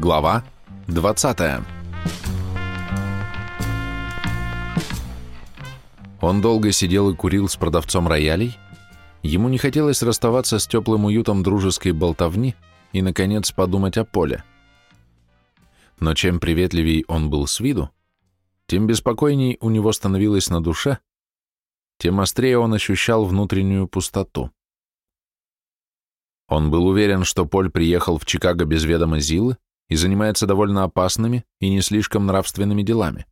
Глава 20 Он долго сидел и курил с продавцом роялей. Ему не хотелось расставаться с теплым уютом дружеской болтовни и, наконец, подумать о поле. Но чем приветливей он был с виду, тем беспокойней у него становилось на душе, тем острее он ощущал внутреннюю пустоту. Он был уверен, что Поль приехал в Чикаго без ведома Зилы и занимается довольно опасными и не слишком нравственными делами.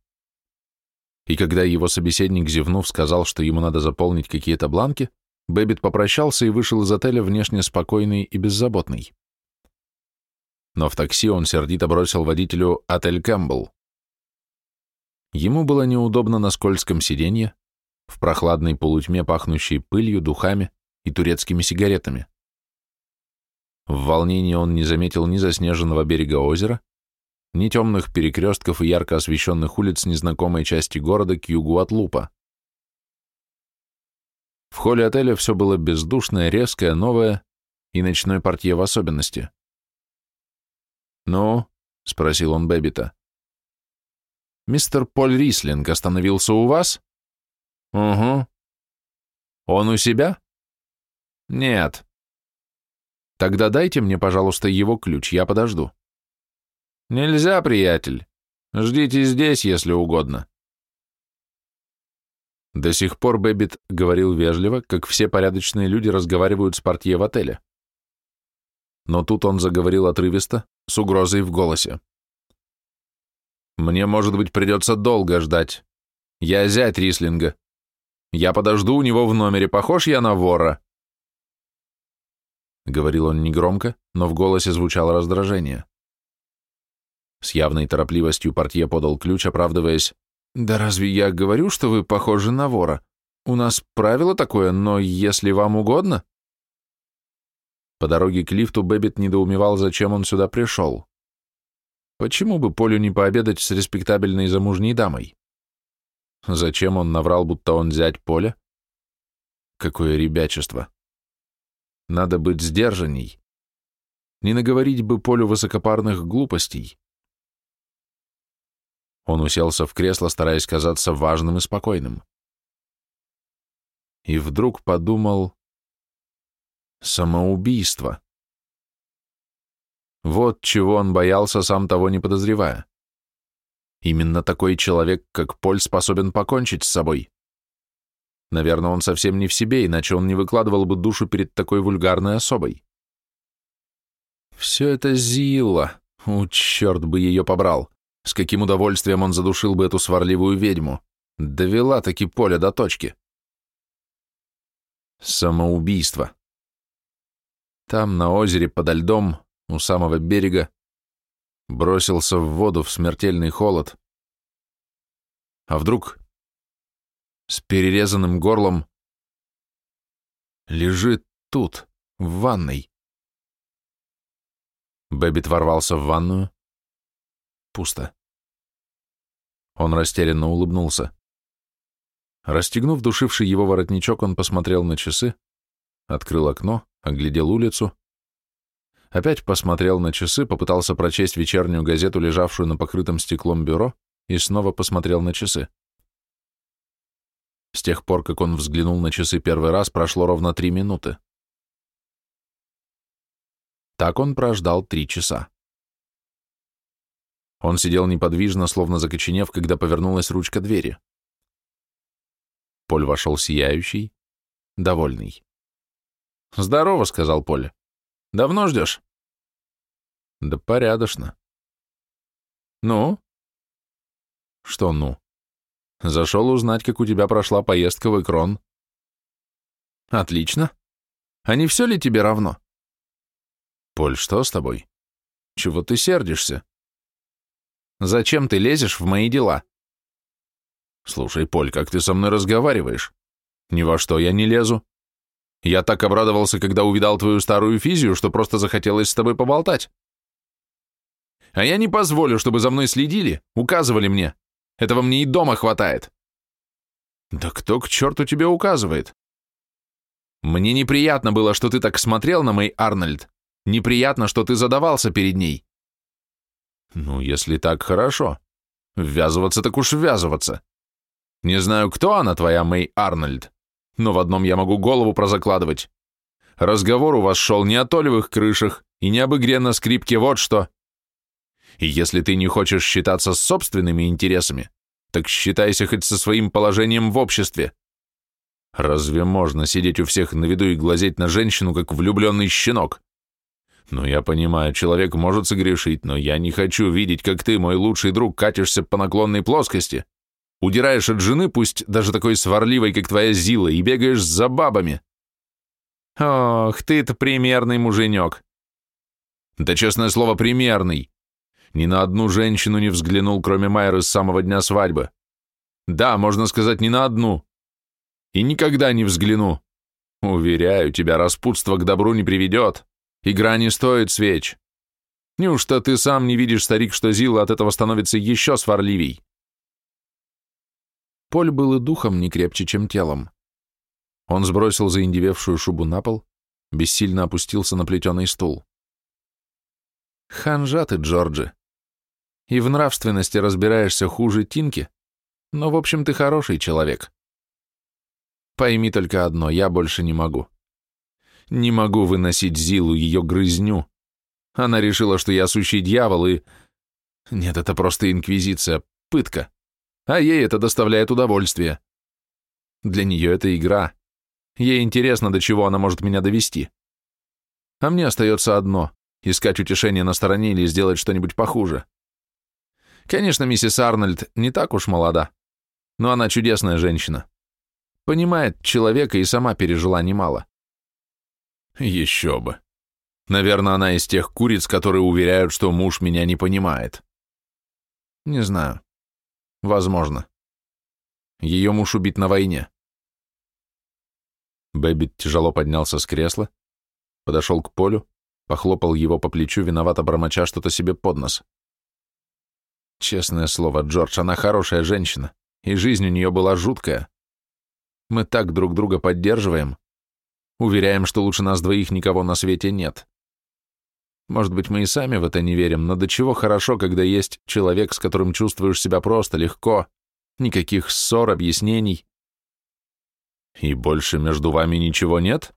И когда его собеседник, зевнув, сказал, что ему надо заполнить какие-то бланки, Бэббит попрощался и вышел из отеля внешне спокойный и беззаботный. Но в такси он сердито бросил водителю «Отель Кэмпбелл». Ему было неудобно на скользком сиденье, в прохладной полутьме, пахнущей пылью, духами и турецкими сигаретами. В волнении он не заметил ни заснеженного берега озера, ни темных перекрестков и ярко освещенных улиц незнакомой части города к югу от Лупа. В холле отеля все было бездушное, резкое, новое и ночной портье в особенности. «Ну?» — спросил он Бэббита. «Мистер Поль Рислинг остановился у вас?» «Угу». «Он у себя?» «Нет». Тогда дайте мне, пожалуйста, его ключ, я подожду. Нельзя, приятель. Ждите здесь, если угодно. До сих пор Бэббит говорил вежливо, как все порядочные люди разговаривают с портье в отеле. Но тут он заговорил отрывисто, с угрозой в голосе. «Мне, может быть, придется долго ждать. Я зять Рислинга. Я подожду у него в номере, похож я на вора?» Говорил он негромко, но в голосе звучало раздражение. С явной торопливостью портье подал ключ, оправдываясь. «Да разве я говорю, что вы похожи на вора? У нас правило такое, но если вам угодно...» По дороге к лифту Бэббит недоумевал, зачем он сюда пришел. Почему бы Полю не пообедать с респектабельной замужней дамой? Зачем он наврал, будто он зять Поля? Какое ребячество! Надо быть сдержанней. Не наговорить бы Полю высокопарных глупостей. Он уселся в кресло, стараясь казаться важным и спокойным. И вдруг подумал «самоубийство». Вот чего он боялся, сам того не подозревая. Именно такой человек, как Поль, способен покончить с собой. Наверное, он совсем не в себе, иначе он не выкладывал бы душу перед такой вульгарной особой. Все это Зила. У, черт бы ее побрал. С каким удовольствием он задушил бы эту сварливую ведьму. Довела таки поле до точки. Самоубийство. Там, на озере, подо льдом, у самого берега, бросился в воду в смертельный холод. А вдруг с перерезанным горлом, лежит тут, в ванной. Бэббит ворвался в ванную. Пусто. Он растерянно улыбнулся. Расстегнув душивший его воротничок, он посмотрел на часы, открыл окно, оглядел улицу, опять посмотрел на часы, попытался прочесть вечернюю газету, лежавшую на покрытом стеклом бюро, и снова посмотрел на часы. С тех пор, как он взглянул на часы первый раз, прошло ровно три минуты. Так он прождал три часа. Он сидел неподвижно, словно закоченев, когда повернулась ручка двери. Поль вошел сияющий, довольный. «Здорово», — сказал Поль. «Давно ждешь?» «Да порядочно». «Ну?» «Что «ну»?» Зашел узнать, как у тебя прошла поездка в Икрон. Отлично. А не все ли тебе равно? Поль, что с тобой? Чего ты сердишься? Зачем ты лезешь в мои дела? Слушай, Поль, как ты со мной разговариваешь? Ни во что я не лезу. Я так обрадовался, когда увидал твою старую физию, что просто захотелось с тобой поболтать. А я не позволю, чтобы за мной следили, указывали мне, этого мне и дома хватает. Да кто к черту тебе указывает? Мне неприятно было, что ты так смотрел на мой Арнольд. Неприятно, что ты задавался перед ней. Ну, если так, хорошо. Ввязываться так уж ввязываться. Не знаю, кто она, твоя Мэй Арнольд, но в одном я могу голову прозакладывать. Разговор у вас шел не о толевых крышах и не об игре на скрипке, вот что. И если ты не хочешь считаться с собственными интересами, так считайся хоть со своим положением в обществе. Разве можно сидеть у всех на виду и глазеть на женщину, как влюбленный щенок? Ну, я понимаю, человек может согрешить, но я не хочу видеть, как ты, мой лучший друг, катишься по наклонной плоскости, удираешь от жены, пусть даже такой сварливой, как твоя Зила, и бегаешь за бабами. Ох, ты-то примерный муженек. Да, честное слово, примерный. Ни на одну женщину не взглянул, кроме Майеры с самого дня свадьбы. Да, можно сказать, ни на одну. И никогда не взгляну. Уверяю тебя, распутство к добру не приведет. Игра не стоит свеч. Неужто ты сам не видишь, старик, что Зила от этого становится еще сварливей? Поль был и духом не крепче, чем телом. Он сбросил заиндевевшую шубу на пол, бессильно опустился на плетеный стул. Ханжа ты, Джорджи. И в нравственности разбираешься хуже Тинки, но, в общем, ты хороший человек. Пойми только одно, я больше не могу. Не могу выносить Зилу, ее грызню. Она решила, что я сущий дьявол и... Нет, это просто инквизиция, пытка. А ей это доставляет удовольствие. Для нее это игра. Ей интересно, до чего она может меня довести. А мне остается одно — искать утешение на стороне или сделать что-нибудь похуже. Конечно, миссис Арнольд не так уж молода, но она чудесная женщина. Понимает человека и сама пережила немало. Еще бы. Наверное, она из тех куриц, которые уверяют, что муж меня не понимает. Не знаю. Возможно. Ее муж убит на войне. Бэббит тяжело поднялся с кресла, подошел к Полю, похлопал его по плечу, виновато бормоча что-то себе под нос. Честное слово, Джордж, она хорошая женщина, и жизнь у нее была жуткая. Мы так друг друга поддерживаем. Уверяем, что лучше нас двоих никого на свете нет. Может быть, мы и сами в это не верим, но до чего хорошо, когда есть человек, с которым чувствуешь себя просто, легко, никаких ссор, объяснений, и больше между вами ничего нет?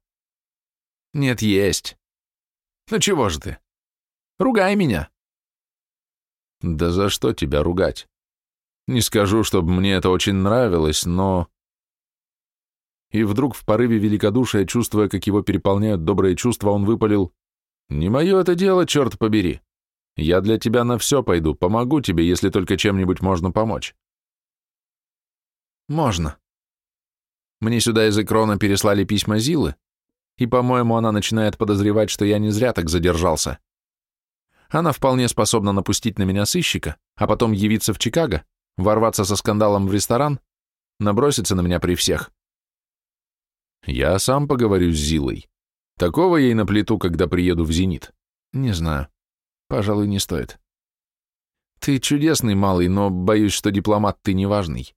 Нет, есть. Ну чего же ты? Ругай меня. Да за что тебя ругать? Не скажу, чтобы мне это очень нравилось, но... И вдруг в порыве великодушия, чувствуя, как его переполняют добрые чувства, он выпалил, «Не мое это дело, черт побери. Я для тебя на все пойду, помогу тебе, если только чем-нибудь можно помочь». «Можно», мне сюда из Экрона переслали письма Зилы, и, по-моему, она начинает подозревать, что я не зря так задержался. Она вполне способна напустить на меня сыщика, а потом явиться в Чикаго, ворваться со скандалом в ресторан, наброситься на меня при всех. Я сам поговорю с Зилой. Такого ей на плиту, когда приеду в «Зенит». Не знаю. Пожалуй, не стоит. Ты чудесный малый, но боюсь, что дипломат ты неважный.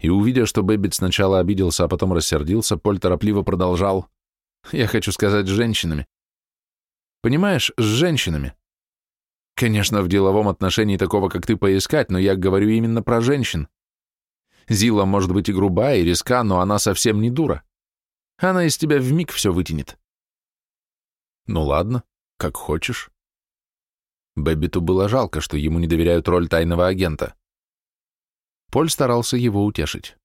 И увидя, что Бэббит сначала обиделся, а потом рассердился, Поль торопливо продолжал. «Я хочу сказать, женщинами. Понимаешь, с женщинами. Конечно, в деловом отношении такого, как ты, поискать, но я говорю именно про женщин. Зила может быть и грубая, и резка, но она совсем не дура. Она из тебя вмиг все вытянет». «Ну ладно, как хочешь». Бэббиту было жалко, что ему не доверяют роль тайного агента. Поль старался его утешить.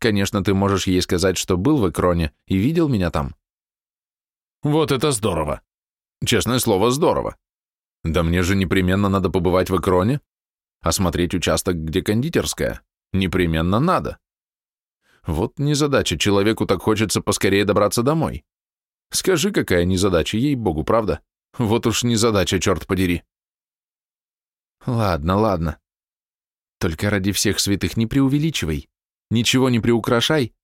«Конечно, ты можешь ей сказать, что был в Экроне и видел меня там». «Вот это здорово! Честное слово, здорово! Да мне же непременно надо побывать в Экроне, осмотреть участок, где кондитерская. Непременно надо. Вот незадача, человеку так хочется поскорее добраться домой. Скажи, какая незадача, ей-богу, правда? Вот уж незадача, черт подери. Ладно, ладно. Только ради всех святых не преувеличивай, ничего не приукрашай.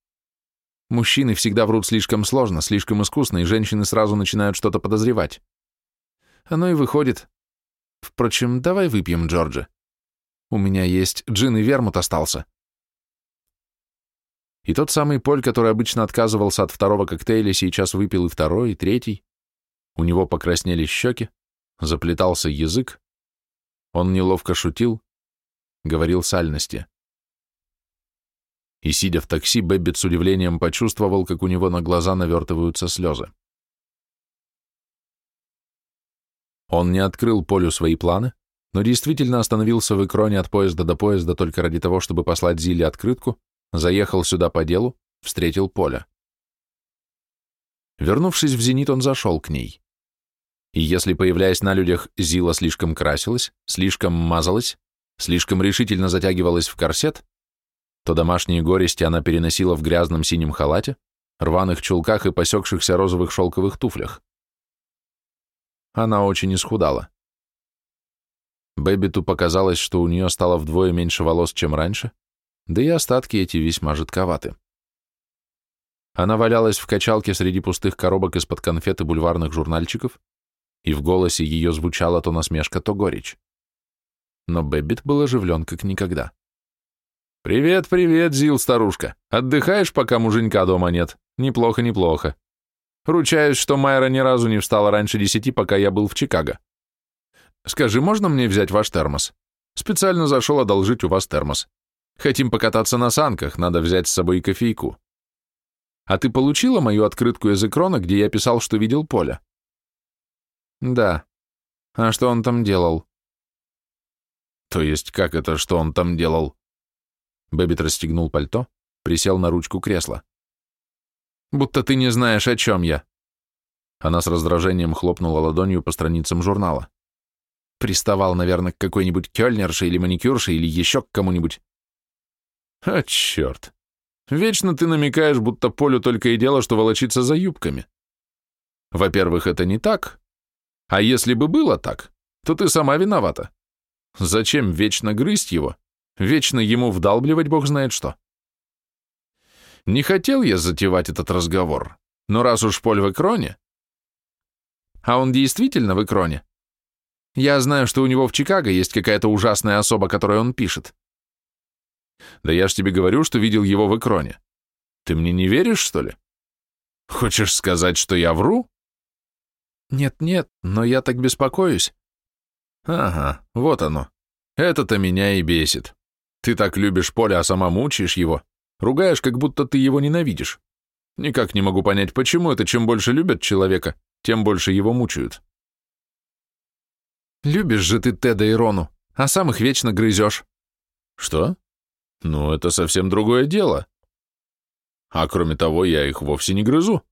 Мужчины всегда врут слишком сложно, слишком искусно, и женщины сразу начинают что-то подозревать. Оно и выходит. Впрочем, давай выпьем, Джорджи. У меня есть джин и вермут остался. И тот самый Поль, который обычно отказывался от второго коктейля, сейчас выпил и второй, и третий. У него покраснели щеки, заплетался язык, Он неловко шутил, говорил сальности. И, сидя в такси, Бэббит с удивлением почувствовал, как у него на глаза навертываются слезы. Он не открыл Полю свои планы, но действительно остановился в Икроне от поезда до поезда только ради того, чтобы послать Зиле открытку, заехал сюда по делу, встретил Поля. Вернувшись в «Зенит», он зашел к ней. И если, появляясь на людях, Зила слишком красилась, слишком мазалась, слишком решительно затягивалась в корсет, то домашние горести она переносила в грязном синем халате, рваных чулках и посекшихся розовых шелковых туфлях. Она очень исхудала. Бэббиту показалось, что у нее стало вдвое меньше волос, чем раньше, да и остатки эти весьма жидковаты. Она валялась в качалке среди пустых коробок из-под конфет и бульварных журнальчиков, и в голосе ее звучала то насмешка, то горечь. Но Бэббит был оживлен как никогда. «Привет, привет, Зил, старушка. Отдыхаешь, пока муженька дома нет? Неплохо, неплохо. Ручаюсь, что Майра ни разу не встала раньше десяти, пока я был в Чикаго. Скажи, можно мне взять ваш термос? Специально зашел одолжить у вас термос. Хотим покататься на санках, надо взять с собой кофейку. А ты получила мою открытку из Экрона, где я писал, что видел Поля? Да. А что он там делал? То есть, как это, что он там делал? Бэббит расстегнул пальто, присел на ручку кресла. «Будто ты не знаешь, о чем я». Она с раздражением хлопнула ладонью по страницам журнала. Приставал, наверное, к какой-нибудь кёльнерше или маникюрше или еще к кому-нибудь. А черт. Вечно ты намекаешь, будто Полю только и дело, что волочиться за юбками. Во-первых, это не так. А если бы было так, то ты сама виновата. Зачем вечно грызть его? Вечно ему вдалбливать бог знает что. Не хотел я затевать этот разговор, но раз уж Поль в Экроне... А он действительно в Экроне? Я знаю, что у него в Чикаго есть какая-то ужасная особа, которой он пишет. Да я ж тебе говорю, что видел его в Экроне. Ты мне не веришь, что ли? Хочешь сказать, что я вру? Нет-нет, но я так беспокоюсь. Ага, вот оно. Это-то меня и бесит. Ты так любишь Поле, а сама мучаешь его, ругаешь, как будто ты его ненавидишь. Никак не могу понять, почему это чем больше любят человека, тем больше его мучают. Любишь же ты Теда и Рону, а сам их вечно грызешь. Что? Ну, это совсем другое дело. А кроме того, я их вовсе не грызу.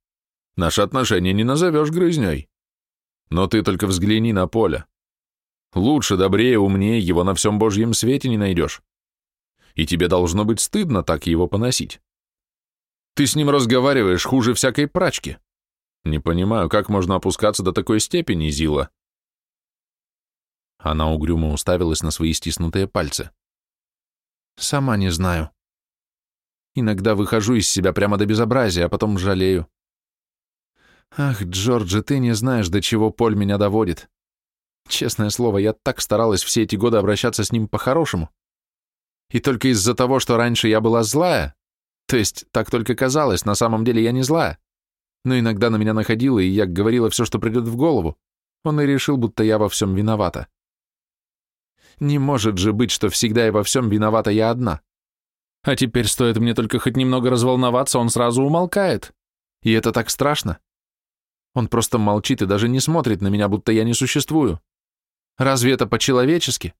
Наши отношения не назовешь грызней. Но ты только взгляни на поле. Лучше, добрее, умнее его на всем божьем свете не найдешь и тебе должно быть стыдно так его поносить. Ты с ним разговариваешь хуже всякой прачки. Не понимаю, как можно опускаться до такой степени, Зила. Она угрюмо уставилась на свои стиснутые пальцы. Сама не знаю. Иногда выхожу из себя прямо до безобразия, а потом жалею. Ах, Джорджи, ты не знаешь, до чего Поль меня доводит. Честное слово, я так старалась все эти годы обращаться с ним по-хорошему. И только из-за того, что раньше я была злая, то есть так только казалось, на самом деле я не злая, но иногда на меня находило, и я говорила все, что придет в голову, он и решил, будто я во всем виновата. Не может же быть, что всегда и во всем виновата я одна. А теперь стоит мне только хоть немного разволноваться, он сразу умолкает. И это так страшно. Он просто молчит и даже не смотрит на меня, будто я не существую. Разве это по-человечески?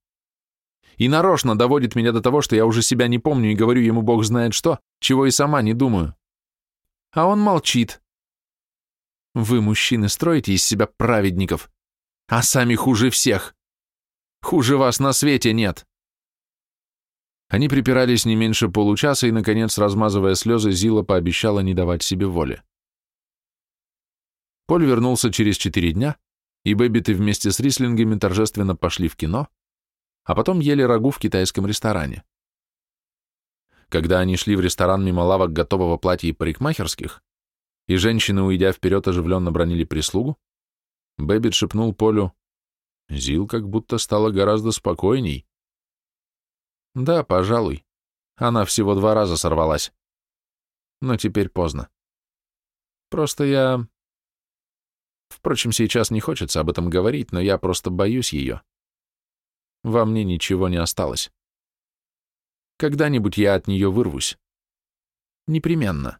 И нарочно доводит меня до того, что я уже себя не помню и говорю ему бог знает что, чего и сама не думаю. А он молчит. Вы, мужчины, строите из себя праведников, а сами хуже всех. Хуже вас на свете нет. Они припирались не меньше получаса, и, наконец, размазывая слезы, Зила пообещала не давать себе воли. Поль вернулся через четыре дня, и Бэббиты вместе с рислингами торжественно пошли в кино, а потом ели рагу в китайском ресторане. Когда они шли в ресторан мимо лавок готового платья и парикмахерских, и женщины, уйдя вперед, оживленно бранили прислугу, Бэббит шепнул Полю, «Зил как будто стала гораздо спокойней». «Да, пожалуй. Она всего два раза сорвалась. Но теперь поздно. Просто я... Впрочем, сейчас не хочется об этом говорить, но я просто боюсь ее. Во мне ничего не осталось. Когда-нибудь я от нее вырвусь. Непременно.